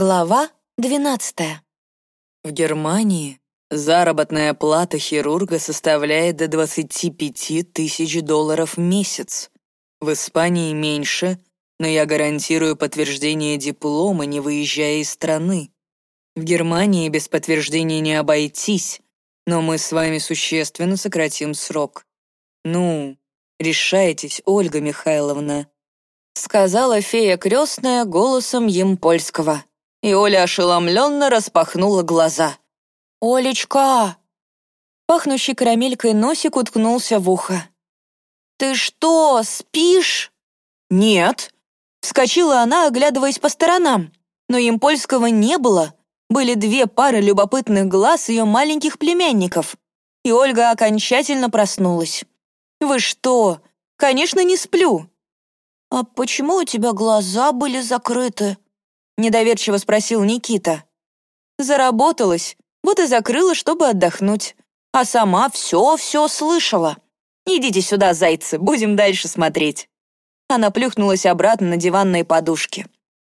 Глава 12. В Германии заработная плата хирурга составляет до 25 тысяч долларов в месяц. В Испании меньше, но я гарантирую подтверждение диплома, не выезжая из страны. В Германии без подтверждения не обойтись, но мы с вами существенно сократим срок. Ну, решайтесь, Ольга Михайловна, сказала фея крестная голосом Емпольского и Оля ошеломленно распахнула глаза. «Олечка!» Пахнущий карамелькой носик уткнулся в ухо. «Ты что, спишь?» «Нет!» Вскочила она, оглядываясь по сторонам. Но Емпольского не было. Были две пары любопытных глаз ее маленьких племянников. И Ольга окончательно проснулась. «Вы что? Конечно, не сплю!» «А почему у тебя глаза были закрыты?» Недоверчиво спросил Никита. Заработалась, вот и закрыла, чтобы отдохнуть. А сама все-все слышала. «Идите сюда, зайцы, будем дальше смотреть». Она плюхнулась обратно на диванные подушки.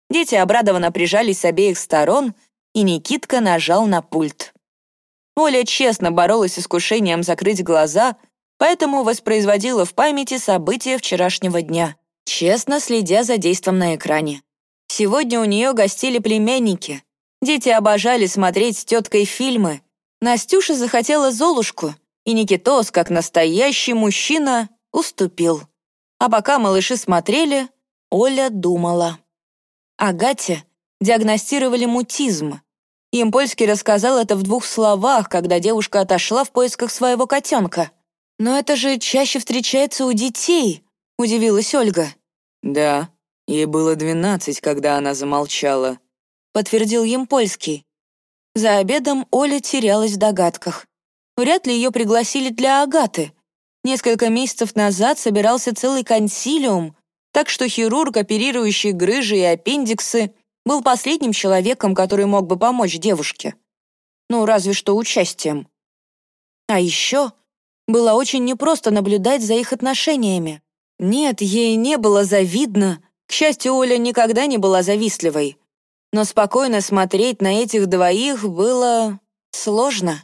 Дети обрадованно прижались с обеих сторон, и Никитка нажал на пульт. Оля честно боролась с искушением закрыть глаза, поэтому воспроизводила в памяти события вчерашнего дня, честно следя за действом на экране. Сегодня у нее гостили племянники. Дети обожали смотреть с теткой фильмы. Настюша захотела Золушку, и Никитос, как настоящий мужчина, уступил. А пока малыши смотрели, Оля думала. Агате диагностировали мутизм. Им Польский рассказал это в двух словах, когда девушка отошла в поисках своего котенка. «Но это же чаще встречается у детей», — удивилась Ольга. «Да», Ей было двенадцать, когда она замолчала», — подтвердил Емпольский. За обедом Оля терялась в догадках. Вряд ли ее пригласили для Агаты. Несколько месяцев назад собирался целый консилиум, так что хирург, оперирующий грыжи и аппендиксы, был последним человеком, который мог бы помочь девушке. Ну, разве что участием. А еще было очень непросто наблюдать за их отношениями. Нет, ей не было завидно, к счастью, Оля никогда не была завистливой. Но спокойно смотреть на этих двоих было сложно.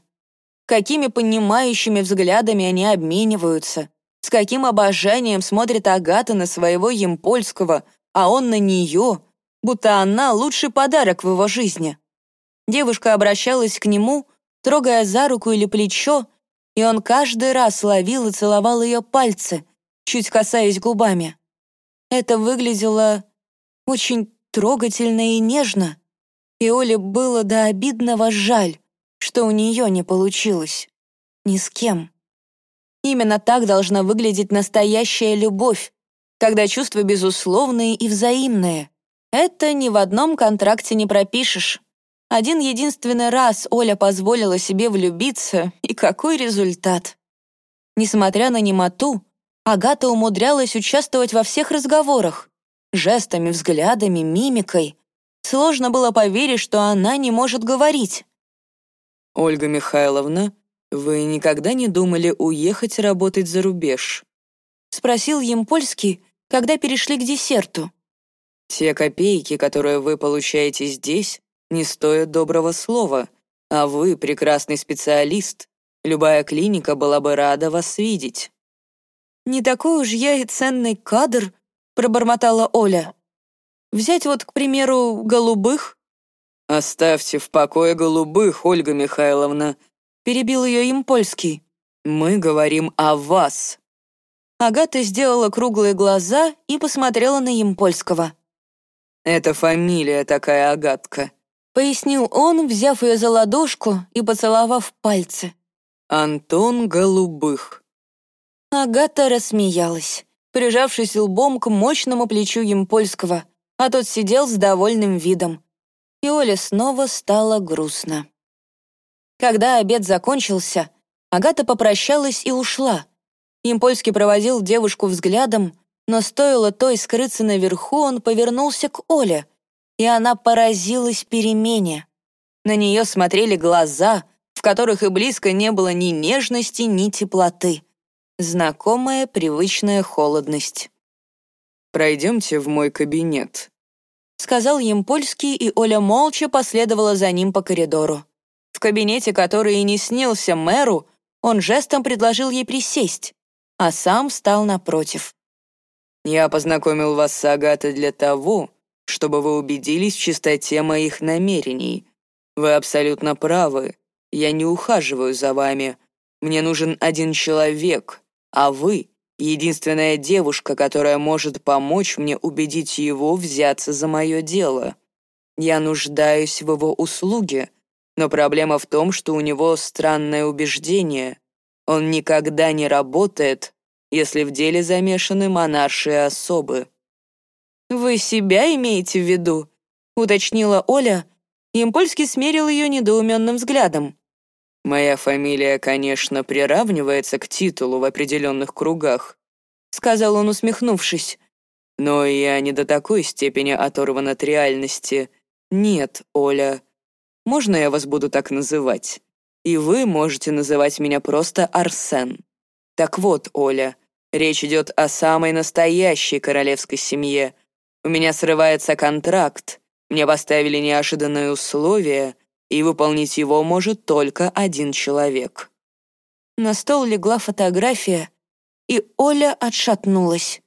Какими понимающими взглядами они обмениваются, с каким обожанием смотрит Агата на своего Емпольского, а он на нее, будто она лучший подарок в его жизни. Девушка обращалась к нему, трогая за руку или плечо, и он каждый раз ловил и целовал ее пальцы, чуть касаясь губами. Это выглядело очень трогательно и нежно, и Оле было до обидного жаль, что у нее не получилось. Ни с кем. Именно так должна выглядеть настоящая любовь, когда чувства безусловные и взаимные. Это ни в одном контракте не пропишешь. Один единственный раз Оля позволила себе влюбиться, и какой результат? Несмотря на немоту, Агата умудрялась участвовать во всех разговорах. Жестами, взглядами, мимикой. Сложно было поверить, что она не может говорить. «Ольга Михайловна, вы никогда не думали уехать работать за рубеж?» Спросил Емпольский, когда перешли к десерту. «Те копейки, которые вы получаете здесь, не стоят доброго слова, а вы прекрасный специалист. Любая клиника была бы рада вас видеть». «Не такой уж я и ценный кадр», — пробормотала Оля. «Взять вот, к примеру, голубых?» «Оставьте в покое голубых, Ольга Михайловна», — перебил ее им польский. «Мы говорим о вас». Агата сделала круглые глаза и посмотрела на Емпольского. «Это фамилия такая Агатка», — пояснил он, взяв ее за ладошку и поцеловав пальцы. «Антон Голубых». Агата рассмеялась, прижавшись лбом к мощному плечу Емпольского, а тот сидел с довольным видом. И Оле снова стало грустно. Когда обед закончился, Агата попрощалась и ушла. Емпольский проводил девушку взглядом, но стоило той скрыться наверху, он повернулся к Оле, и она поразилась перемене. На нее смотрели глаза, в которых и близко не было ни нежности, ни теплоты. Знакомая привычная холодность. «Пройдемте в мой кабинет», — сказал им польский, и Оля молча последовала за ним по коридору. В кабинете, который и не снился мэру, он жестом предложил ей присесть, а сам встал напротив. «Я познакомил вас с Агатой для того, чтобы вы убедились в чистоте моих намерений. Вы абсолютно правы. Я не ухаживаю за вами. Мне нужен один человек, а вы — единственная девушка, которая может помочь мне убедить его взяться за мое дело. Я нуждаюсь в его услуге, но проблема в том, что у него странное убеждение. Он никогда не работает, если в деле замешаны монаршие особы. «Вы себя имеете в виду?» — уточнила Оля. Импольский смерил ее недоуменным взглядом. «Моя фамилия, конечно, приравнивается к титулу в определенных кругах», — сказал он, усмехнувшись. «Но я не до такой степени оторван от реальности. Нет, Оля. Можно я вас буду так называть? И вы можете называть меня просто Арсен. Так вот, Оля, речь идет о самой настоящей королевской семье — у меня срывается контракт, мне поставили неожиданные условия, и выполнить его может только один человек». На стол легла фотография, и Оля отшатнулась.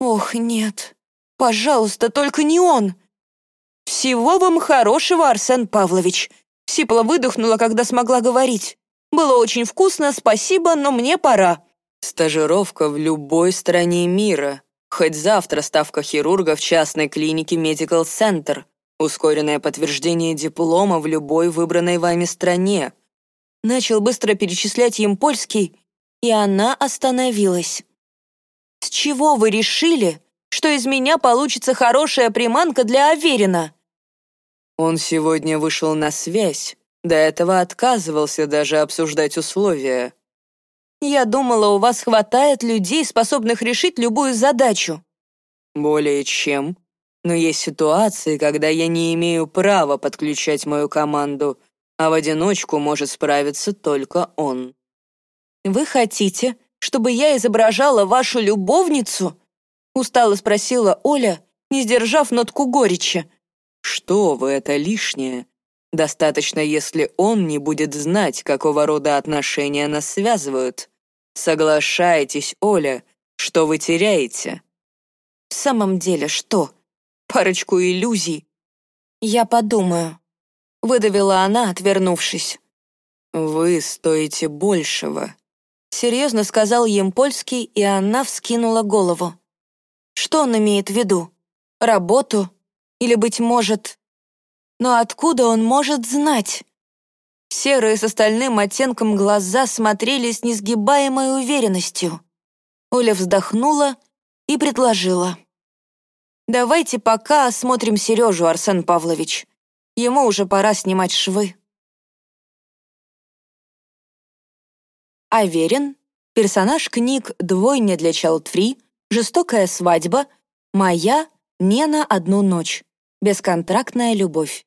«Ох, нет, пожалуйста, только не он!» «Всего вам хорошего, Арсен Павлович!» Сипла выдохнула, когда смогла говорить. «Было очень вкусно, спасибо, но мне пора». «Стажировка в любой стране мира», Хоть завтра ставка хирурга в частной клинике Medical Center. Ускоренное подтверждение диплома в любой выбранной вами стране. Начал быстро перечислять им польский, и она остановилась. «С чего вы решили, что из меня получится хорошая приманка для Аверина?» Он сегодня вышел на связь. До этого отказывался даже обсуждать условия. Я думала, у вас хватает людей, способных решить любую задачу». «Более чем. Но есть ситуации, когда я не имею права подключать мою команду, а в одиночку может справиться только он». «Вы хотите, чтобы я изображала вашу любовницу?» устало спросила Оля, не сдержав нотку горечи. «Что вы, это лишнее. Достаточно, если он не будет знать, какого рода отношения нас связывают. Соглашайтесь, Оля, что вы теряете? В самом деле, что? Парочку иллюзий. Я подумаю. Выдавила она, отвернувшись. Вы стоите большего. Серьезно сказал ем польский, и она вскинула голову. Что он имеет в виду? Работу? Или, быть может, но откуда он может знать? Серые с остальным оттенком глаза смотрели с несгибаемой уверенностью. Оля вздохнула и предложила. «Давайте пока осмотрим Сережу, Арсен Павлович. Ему уже пора снимать швы». Аверин, персонаж книг «Двойня для Чайлдфри», «Жестокая свадьба», «Моя», «Не на одну ночь», «Бесконтрактная любовь».